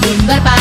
Bumba,